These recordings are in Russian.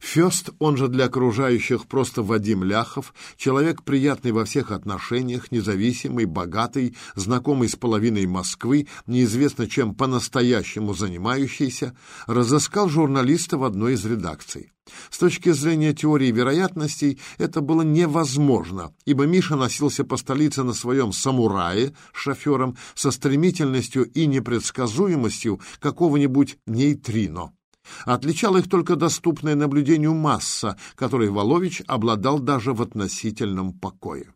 Фест, он же для окружающих просто Вадим Ляхов, человек приятный во всех отношениях, независимый, богатый, знакомый с половиной Москвы, неизвестно чем по-настоящему занимающийся, разыскал журналиста в одной из редакций. С точки зрения теории вероятностей это было невозможно, ибо Миша носился по столице на своем «самурае» с шофером со стремительностью и непредсказуемостью какого-нибудь нейтрино. Отличала их только доступная наблюдению масса, которой Волович обладал даже в относительном покое.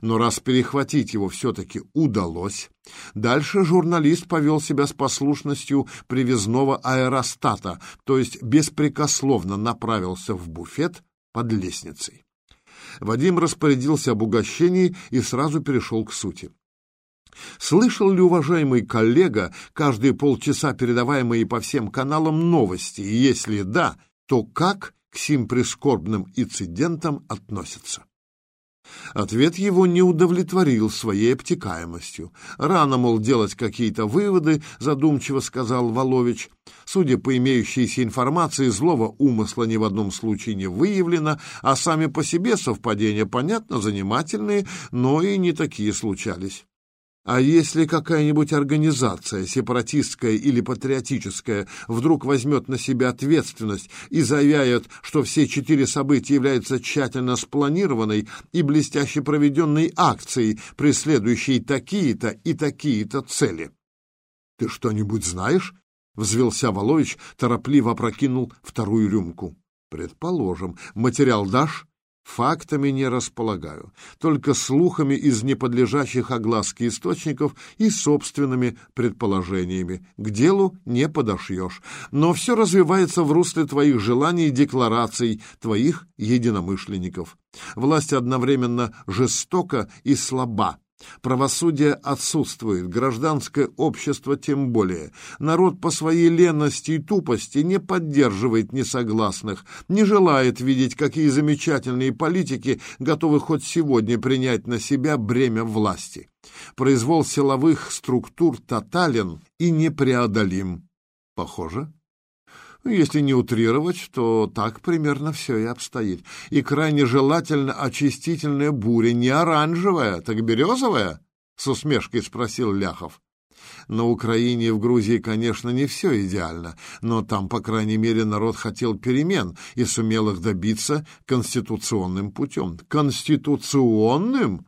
Но раз перехватить его все-таки удалось, дальше журналист повел себя с послушностью привезного аэростата, то есть беспрекословно направился в буфет под лестницей. Вадим распорядился об угощении и сразу перешел к сути. Слышал ли уважаемый коллега каждые полчаса передаваемые по всем каналам новости? И если да, то как к сим прискорбным инцидентам относятся? Ответ его не удовлетворил своей обтекаемостью. Рано, мол, делать какие-то выводы, задумчиво сказал Волович. Судя по имеющейся информации, злого умысла ни в одном случае не выявлено, а сами по себе совпадения, понятно, занимательные, но и не такие случались. А если какая-нибудь организация, сепаратистская или патриотическая, вдруг возьмет на себя ответственность и заявит, что все четыре события являются тщательно спланированной и блестяще проведенной акцией, преследующей такие-то и такие-то цели? — Ты что-нибудь знаешь? — взвелся Волович, торопливо опрокинул вторую рюмку. — Предположим. Материал дашь? Фактами не располагаю, только слухами из неподлежащих огласке источников и собственными предположениями. К делу не подошьешь. Но все развивается в русле твоих желаний и деклараций, твоих единомышленников. Власть одновременно жестока и слаба, Правосудие отсутствует, гражданское общество тем более. Народ по своей ленности и тупости не поддерживает несогласных, не желает видеть, какие замечательные политики готовы хоть сегодня принять на себя бремя власти. Произвол силовых структур тотален и непреодолим. Похоже? Ну, если не утрировать, то так примерно все и обстоит. И крайне желательно очистительная буря не оранжевая, так березовая? С усмешкой спросил Ляхов. На Украине и в Грузии, конечно, не все идеально, но там, по крайней мере, народ хотел перемен и сумел их добиться конституционным путем. Конституционным?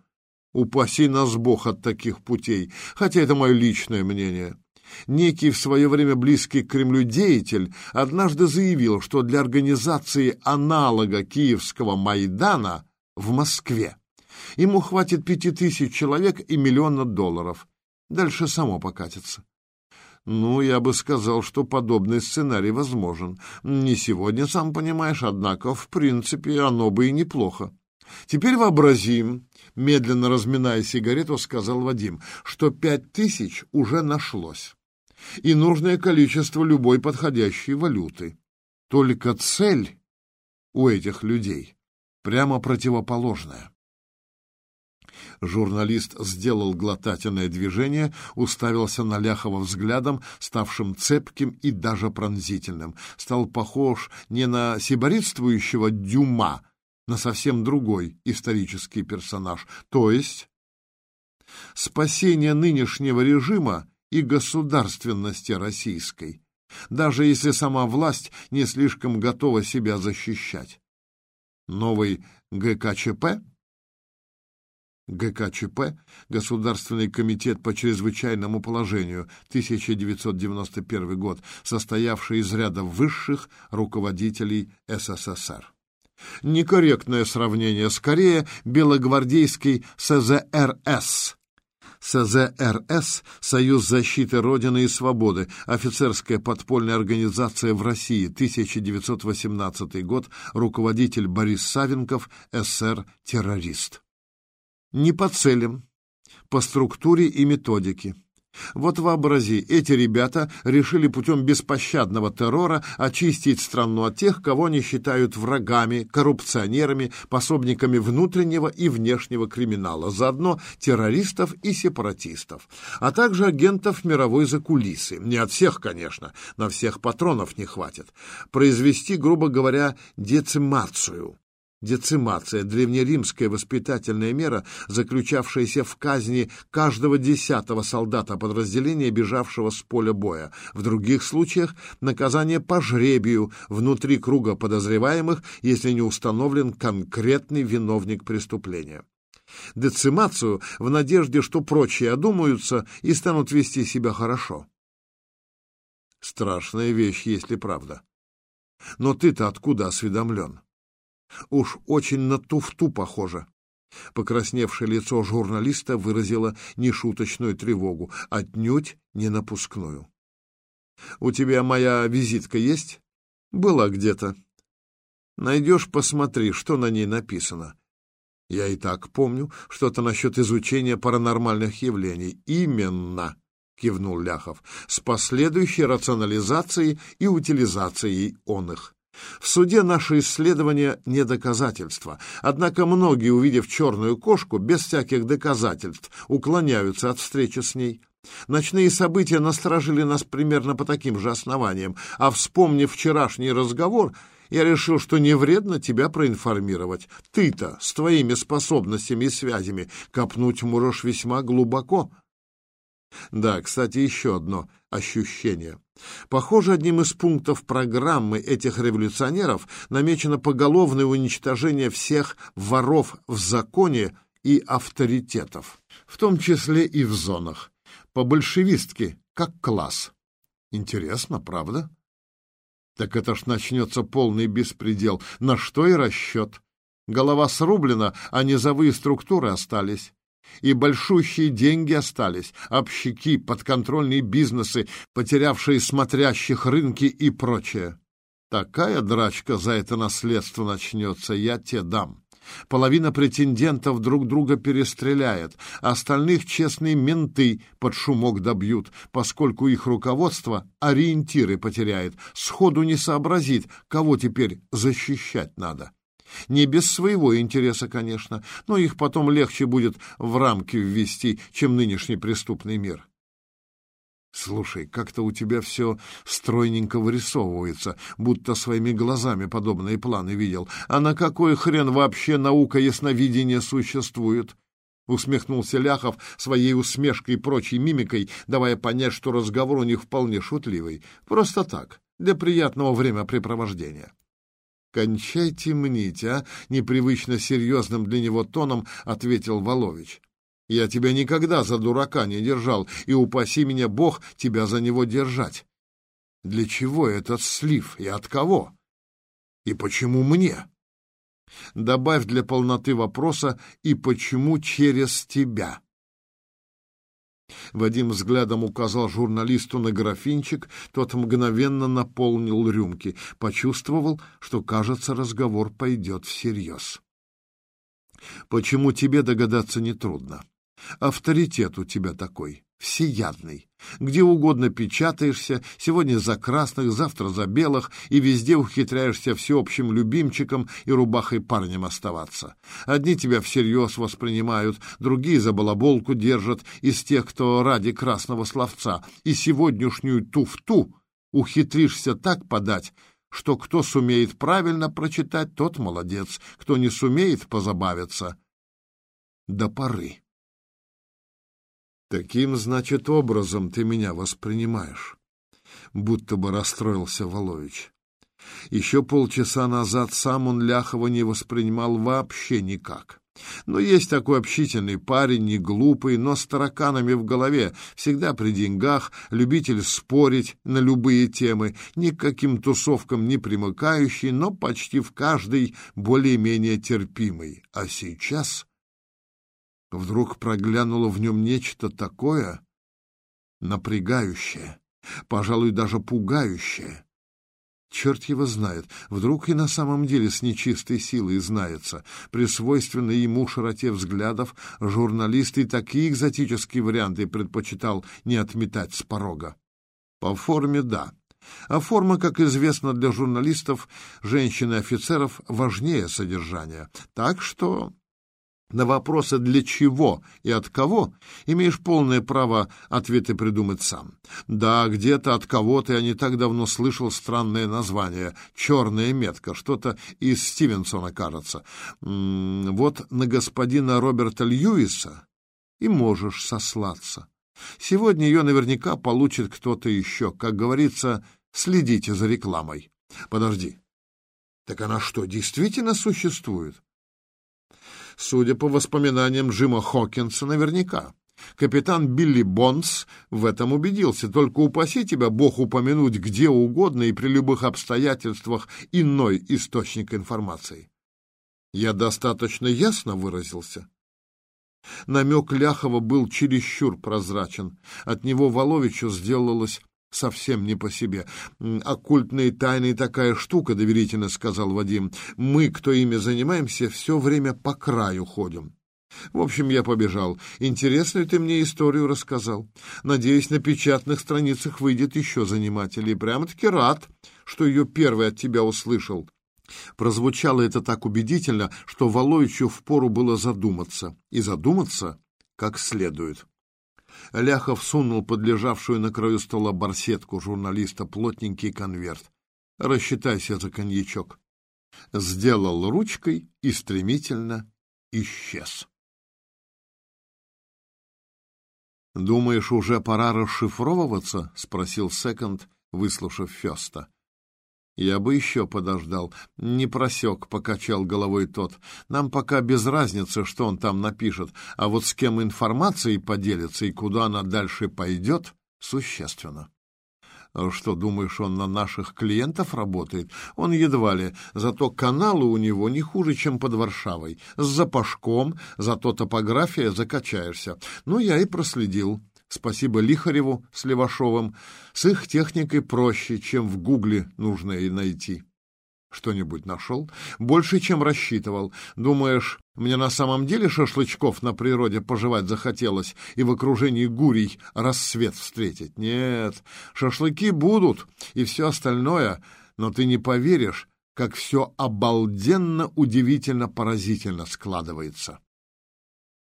Упаси нас Бог от таких путей, хотя это мое личное мнение. Некий в свое время близкий к Кремлю деятель однажды заявил, что для организации аналога киевского Майдана в Москве ему хватит пяти тысяч человек и миллиона долларов. Дальше само покатится. Ну, я бы сказал, что подобный сценарий возможен. Не сегодня, сам понимаешь, однако, в принципе, оно бы и неплохо. Теперь вообразим, медленно разминая сигарету, сказал Вадим, что пять тысяч уже нашлось и нужное количество любой подходящей валюты. Только цель у этих людей прямо противоположная. Журналист сделал глотательное движение, уставился на Ляхова взглядом, ставшим цепким и даже пронзительным. Стал похож не на сиборитствующего Дюма, на совсем другой исторический персонаж. То есть спасение нынешнего режима и государственности российской, даже если сама власть не слишком готова себя защищать. Новый ГКЧП ГКЧП, Государственный комитет по чрезвычайному положению, 1991 год, состоявший из ряда высших руководителей СССР. Некорректное сравнение, скорее белогвардейский СЗРС, СЗРС «Союз защиты Родины и Свободы», офицерская подпольная организация в России, 1918 год, руководитель Борис Савенков, СССР-террорист. Не по целям, по структуре и методике. Вот вообрази, эти ребята решили путем беспощадного террора очистить страну от тех, кого они считают врагами, коррупционерами, пособниками внутреннего и внешнего криминала, заодно террористов и сепаратистов, а также агентов мировой закулисы. Не от всех, конечно, на всех патронов не хватит. Произвести, грубо говоря, децимацию Децимация – древнеримская воспитательная мера, заключавшаяся в казни каждого десятого солдата подразделения, бежавшего с поля боя. В других случаях – наказание по жребию внутри круга подозреваемых, если не установлен конкретный виновник преступления. Децимацию в надежде, что прочие одумаются и станут вести себя хорошо. Страшная вещь, если правда. Но ты-то откуда осведомлен? Уж очень на туфту похоже. Покрасневшее лицо журналиста выразило нешуточную тревогу, отнюдь не напускную. «У тебя моя визитка есть?» «Была где-то». «Найдешь, посмотри, что на ней написано». «Я и так помню что-то насчет изучения паранормальных явлений». «Именно», — кивнул Ляхов, — «с последующей рационализацией и утилизацией он их». В суде наше исследование не доказательство, однако многие, увидев черную кошку, без всяких доказательств, уклоняются от встречи с ней. Ночные события насторожили нас примерно по таким же основаниям, а вспомнив вчерашний разговор, я решил, что не вредно тебя проинформировать. Ты-то с твоими способностями и связями копнуть можешь весьма глубоко. Да, кстати, еще одно ощущение. Похоже, одним из пунктов программы этих революционеров намечено поголовное уничтожение всех воров в законе и авторитетов, в том числе и в зонах, по-большевистски, как класс. Интересно, правда? Так это ж начнется полный беспредел. На что и расчет. Голова срублена, а низовые структуры остались. И большущие деньги остались, общики, подконтрольные бизнесы, потерявшие смотрящих рынки и прочее. Такая драчка за это наследство начнется, я тебе дам. Половина претендентов друг друга перестреляет, остальных честные менты под шумок добьют, поскольку их руководство ориентиры потеряет, сходу не сообразит, кого теперь защищать надо. Не без своего интереса, конечно, но их потом легче будет в рамки ввести, чем нынешний преступный мир. Слушай, как-то у тебя все стройненько вырисовывается, будто своими глазами подобные планы видел. А на какой хрен вообще наука ясновидения существует? Усмехнулся Ляхов своей усмешкой и прочей мимикой, давая понять, что разговор у них вполне шутливый. Просто так, для приятного времяпрепровождения. «Кончайте мнить, а!» — непривычно серьезным для него тоном ответил Волович. «Я тебя никогда за дурака не держал, и упаси меня Бог тебя за него держать. Для чего этот слив и от кого? И почему мне?» Добавь для полноты вопроса «и почему через тебя?» Вадим взглядом указал журналисту на графинчик, тот мгновенно наполнил рюмки, почувствовал, что, кажется, разговор пойдет всерьез. «Почему тебе догадаться нетрудно? Авторитет у тебя такой всеядный. Где угодно печатаешься, сегодня за красных, завтра за белых, и везде ухитряешься всеобщим любимчиком и рубахой парнем оставаться. Одни тебя всерьез воспринимают, другие за балаболку держат из тех, кто ради красного словца, и сегодняшнюю туфту ухитришься так подать, что кто сумеет правильно прочитать, тот молодец, кто не сумеет позабавиться до поры. Таким, значит, образом ты меня воспринимаешь. Будто бы расстроился Волович. Еще полчаса назад сам он Ляхова не воспринимал вообще никак. Но есть такой общительный парень, не глупый, но с тараканами в голове, всегда при деньгах, любитель спорить на любые темы, ни к каким тусовкам не примыкающий, но почти в каждой более-менее терпимый. А сейчас Вдруг проглянуло в нем нечто такое напрягающее, пожалуй, даже пугающее. Черт его знает, вдруг и на самом деле с нечистой силой знается. При свойственной ему широте взглядов журналист и такие экзотические варианты предпочитал не отметать с порога. По форме — да. А форма, как известно для журналистов, женщин и офицеров, важнее содержания. Так что на вопросы «для чего» и «от кого» имеешь полное право ответы придумать сам. Да, где-то от кого-то я не так давно слышал странное название «черная метка», что-то из Стивенсона, кажется. Вот на господина Роберта Льюиса и можешь сослаться. Сегодня ее наверняка получит кто-то еще. Как говорится, следите за рекламой. Подожди. Так она что, действительно существует? Судя по воспоминаниям Джима Хокинса, наверняка. Капитан Билли Бонс в этом убедился. Только упаси тебя, Бог, упомянуть где угодно и при любых обстоятельствах иной источник информации. Я достаточно ясно выразился. Намек Ляхова был чересчур прозрачен. От него Воловичу сделалось совсем не по себе. «Оккультные тайны такая штука», — доверительно сказал Вадим. «Мы, кто ими занимаемся, все время по краю ходим». В общем, я побежал. Интересную ты мне историю рассказал. Надеюсь, на печатных страницах выйдет еще занимателей. Прямо-таки рад, что ее первый от тебя услышал. Прозвучало это так убедительно, что Воловичу впору было задуматься. И задуматься как следует. Ляхов сунул под лежавшую на краю стола барсетку журналиста плотненький конверт. «Рассчитайся за коньячок». Сделал ручкой и стремительно исчез. «Думаешь, уже пора расшифровываться?» — спросил Секонд, выслушав Феста. «Я бы еще подождал. Не просек», — покачал головой тот. «Нам пока без разницы, что он там напишет, а вот с кем информацией поделится и куда она дальше пойдет, существенно». Что, думаешь, он на наших клиентов работает? Он едва ли. Зато каналы у него не хуже, чем под Варшавой. С запашком, зато топография закачаешься. Ну, я и проследил. Спасибо Лихареву с Левашовым. С их техникой проще, чем в Гугле нужно и найти. Что-нибудь нашел? Больше, чем рассчитывал. Думаешь, мне на самом деле шашлычков на природе пожевать захотелось и в окружении гурий рассвет встретить? Нет, шашлыки будут и все остальное, но ты не поверишь, как все обалденно, удивительно, поразительно складывается.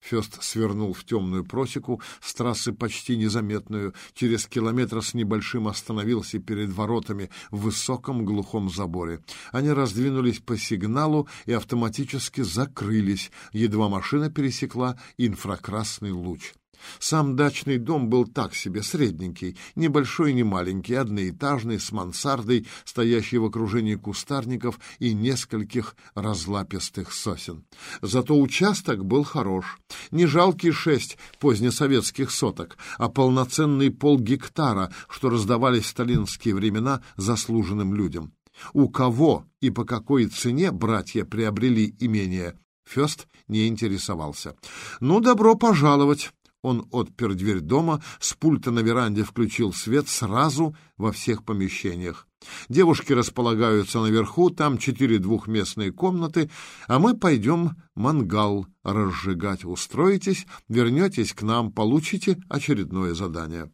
Фест свернул в темную просеку, с трассы почти незаметную, через километр с небольшим остановился перед воротами в высоком глухом заборе. Они раздвинулись по сигналу и автоматически закрылись, едва машина пересекла инфракрасный луч. Сам дачный дом был так себе, средненький, небольшой не маленький, одноэтажный, с мансардой, стоящий в окружении кустарников и нескольких разлапистых сосен. Зато участок был хорош. Не жалкие шесть позднесоветских соток, а полноценный полгектара, что раздавались в сталинские времена заслуженным людям. У кого и по какой цене братья приобрели имение, Фест не интересовался. «Ну, добро пожаловать!» Он отпер дверь дома, с пульта на веранде включил свет сразу во всех помещениях. Девушки располагаются наверху, там четыре двухместные комнаты, а мы пойдем мангал разжигать. Устроитесь, вернетесь к нам, получите очередное задание.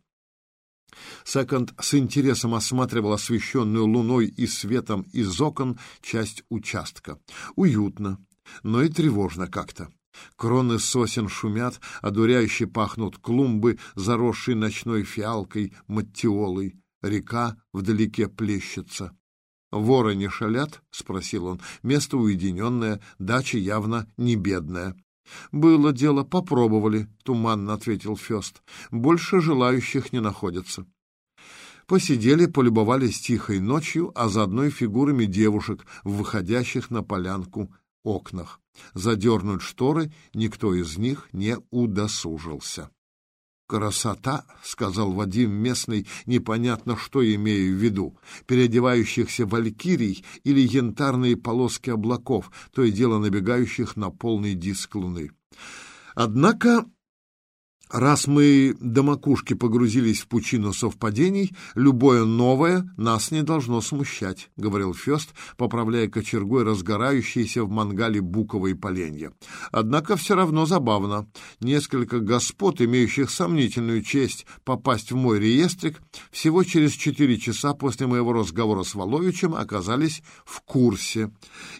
Секонд с интересом осматривал освещенную луной и светом из окон часть участка. Уютно, но и тревожно как-то. Кроны сосен шумят, одуряюще пахнут клумбы, заросшие ночной фиалкой, маттиолой. Река вдалеке плещется. «Воры не шалят?» — спросил он. «Место уединенное, дача явно не бедная». «Было дело, попробовали», — туманно ответил Фест. «Больше желающих не находится». Посидели, полюбовались тихой ночью, а заодно и фигурами девушек выходящих на полянку окнах. Задернуть шторы никто из них не удосужился. «Красота!» — сказал Вадим местный, непонятно что имею в виду, переодевающихся валькирий или янтарные полоски облаков, то и дело набегающих на полный диск луны. Однако Раз мы до макушки погрузились в пучину совпадений, любое новое нас не должно смущать, — говорил Фест, поправляя кочергой разгорающиеся в мангале буковые поленья. Однако все равно забавно. Несколько господ, имеющих сомнительную честь попасть в мой реестрик, всего через четыре часа после моего разговора с Воловичем оказались в курсе.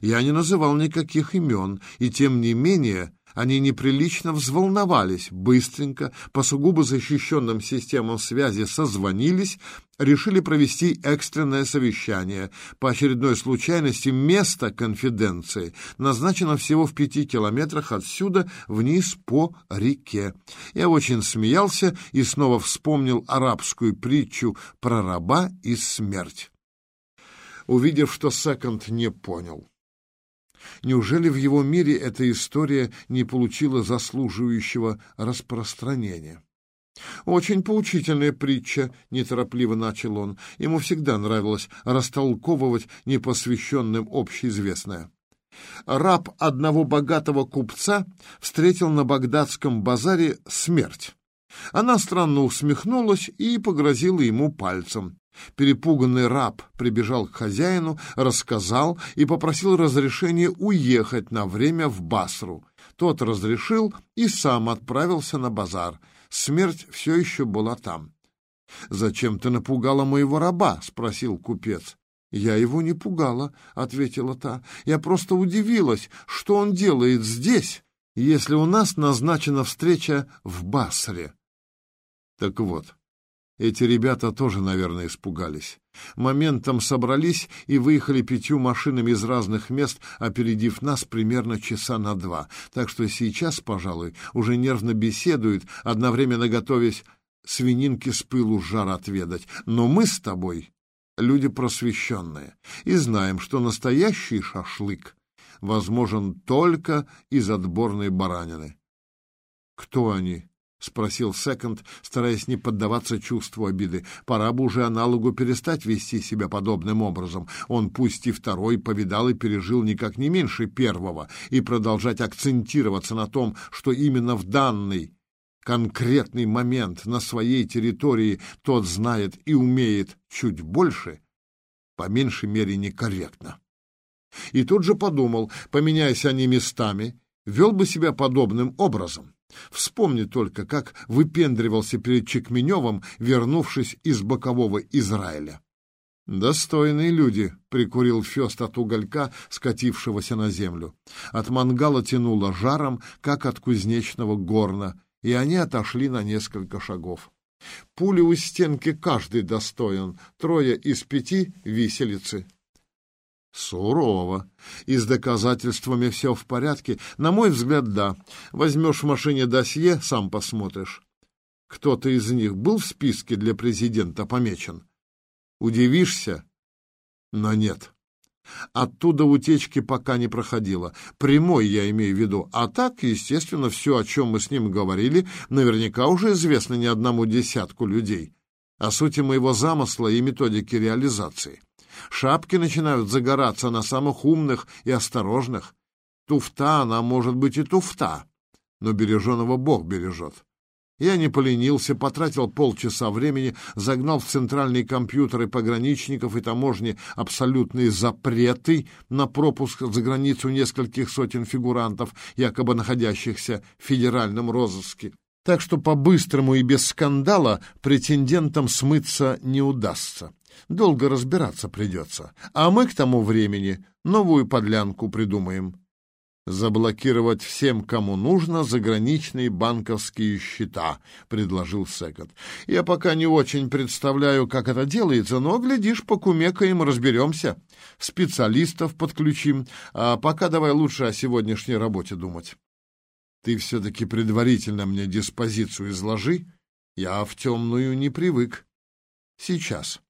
Я не называл никаких имен, и тем не менее они неприлично взволновались, быстренько, по сугубо защищенным системам связи созвонились, решили провести экстренное совещание. По очередной случайности место конфиденции назначено всего в пяти километрах отсюда вниз по реке. Я очень смеялся и снова вспомнил арабскую притчу про раба и смерть. Увидев, что Секонд не понял. Неужели в его мире эта история не получила заслуживающего распространения? «Очень поучительная притча», — неторопливо начал он. Ему всегда нравилось растолковывать непосвященным общеизвестное. Раб одного богатого купца встретил на багдадском базаре смерть. Она странно усмехнулась и погрозила ему пальцем. Перепуганный раб прибежал к хозяину, рассказал и попросил разрешения уехать на время в Басру. Тот разрешил и сам отправился на базар. Смерть все еще была там. «Зачем ты напугала моего раба?» — спросил купец. «Я его не пугала», — ответила та. «Я просто удивилась, что он делает здесь, если у нас назначена встреча в Басре». Так вот, эти ребята тоже, наверное, испугались. Моментом собрались и выехали пятью машинами из разных мест, опередив нас примерно часа на два. Так что сейчас, пожалуй, уже нервно беседуют, одновременно готовясь свининки с пылу жар отведать. Но мы с тобой люди просвещенные и знаем, что настоящий шашлык возможен только из отборной баранины. Кто они? — спросил Секонд, стараясь не поддаваться чувству обиды. «Пора бы уже аналогу перестать вести себя подобным образом. Он, пусть и второй, повидал и пережил никак не меньше первого, и продолжать акцентироваться на том, что именно в данный конкретный момент на своей территории тот знает и умеет чуть больше, по меньшей мере некорректно». И тут же подумал, поменяясь они местами, вел бы себя подобным образом. Вспомни только, как выпендривался перед Чекменевым, вернувшись из бокового Израиля. «Достойные люди», — прикурил Фест от уголька, скатившегося на землю. От мангала тянуло жаром, как от кузнечного горна, и они отошли на несколько шагов. Пули у стенки каждый достоин, трое из пяти — виселицы. Сурово. И с доказательствами все в порядке? На мой взгляд, да. Возьмешь в машине досье, сам посмотришь. Кто-то из них был в списке для президента помечен? Удивишься? Но нет. Оттуда утечки пока не проходило. Прямой я имею в виду. А так, естественно, все, о чем мы с ним говорили, наверняка уже известно не одному десятку людей. О сути моего замысла и методике реализации. Шапки начинают загораться на самых умных и осторожных. Туфта, она может быть и туфта, но береженого Бог бережет. Я не поленился, потратил полчаса времени, загнал в центральные компьютеры пограничников и таможни абсолютные запреты на пропуск за границу нескольких сотен фигурантов, якобы находящихся в федеральном розыске. Так что по-быстрому и без скандала претендентам смыться не удастся. Долго разбираться придется. А мы к тому времени новую подлянку придумаем. «Заблокировать всем, кому нужно, заграничные банковские счета», — предложил Секот. «Я пока не очень представляю, как это делается, но, глядишь, покумекаем, разберемся. Специалистов подключим. А пока давай лучше о сегодняшней работе думать». «Ты все-таки предварительно мне диспозицию изложи. Я в темную не привык. Сейчас».